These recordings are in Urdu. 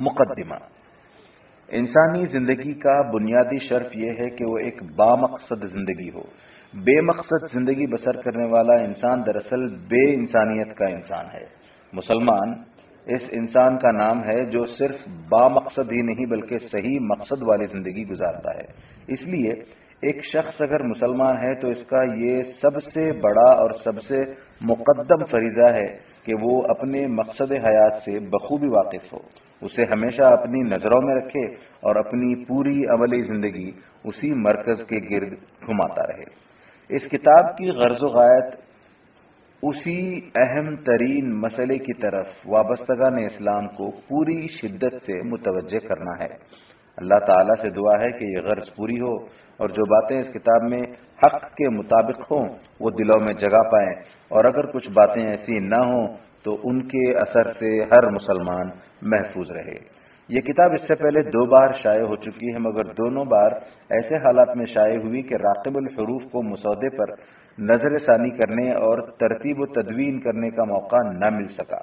مقدمہ۔ انسانی زندگی کا بنیادی شرف یہ ہے کہ وہ ایک بامقصد زندگی ہو۔ بے مقصد زندگی بسر کرنے والا انسان دراصل بے انسانیت کا انسان ہے۔ مسلمان اس انسان کا نام ہے جو صرف با مقصد ہی نہیں بلکہ صحیح مقصد والی زندگی گزارتا ہے۔ اس لیے ایک شخص اگر مسلمان ہے تو اس کا یہ سب سے بڑا اور سب سے مقدم فریضہ ہے کہ وہ اپنے مقصد حیات سے بخوبی واقف ہو۔ اسے ہمیشہ اپنی نظروں میں رکھے اور اپنی پوری عملی زندگی اسی مرکز کے گرد گھماتا رہے۔ اس کتاب کی غرض و غایت اسی اہم ترین مسئلے کی طرف وابستگان اسلام کو پوری شدت سے متوجہ کرنا ہے۔ اللہ تعالیٰ سے دعا ہے کہ یہ غرض پوری ہو اور جو باتیں اس کتاب میں حق کے مطابق ہوں وہ دلوں میں جگہ پائیں اور اگر کچھ باتیں ایسی نہ ہوں تو ان کے اثر سے ہر مسلمان محفوظ رہے۔ یہ کتاب اس سے پہلے دو بار شائع ہو چکی ہے، مگر دونوں بار ایسے حالات میں شائع ہوئی کہ راقب الحروف کو مسودے پر نظر ثانی کرنے اور ترتیب و تدوین کرنے کا موقع نہ مل سکا۔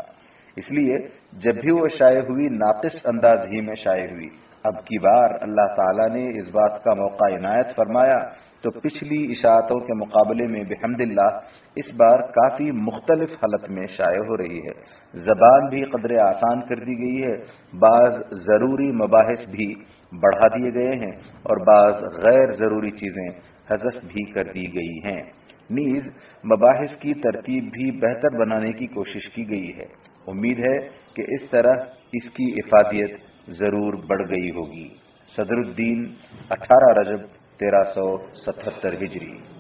اس لیے جب بھی وہ شائع ہوئی، ناقص انداز ہی میں شائع ہوئی۔ اب کی بار اللہ تعالی نے اس بات کا موقع عنایت فرمایا تو پچھلی اشاعتوں کے مقابلے میں بحمد اللہ اس بار کافی مختلف حالت میں شائع ہو رہی ہے۔ زبان بھی قدر آسان کر دی گئی ہے۔ بعض ضروری مباحث بھی بڑھا دیے گئے ہیں اور بعض غیر ضروری چیزیں حذف بھی کر دی گئی ہیں۔ نیز، مباحث کی ترتیب بھی بہتر بنانے کی کوشش کی گئی ہے۔ امید ہے کہ اس طرح اس کی افادیت ضرور بڑھ گئی ہوگی۔ صدر الدین، اٹھارہ رجب تیرہ سو ستہتر ہجری۔